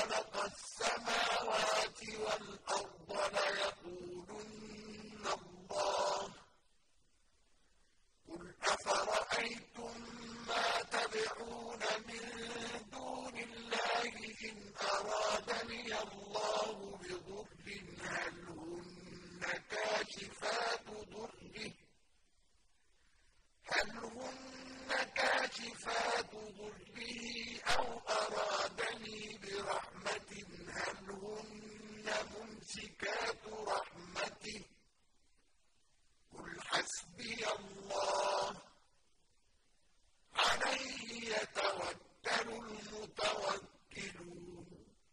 خلق السماوات والأرض ليقولن الله. قل أفرأيتم ما تدعون من دون الله إن أرادني الله بضر incrédulo.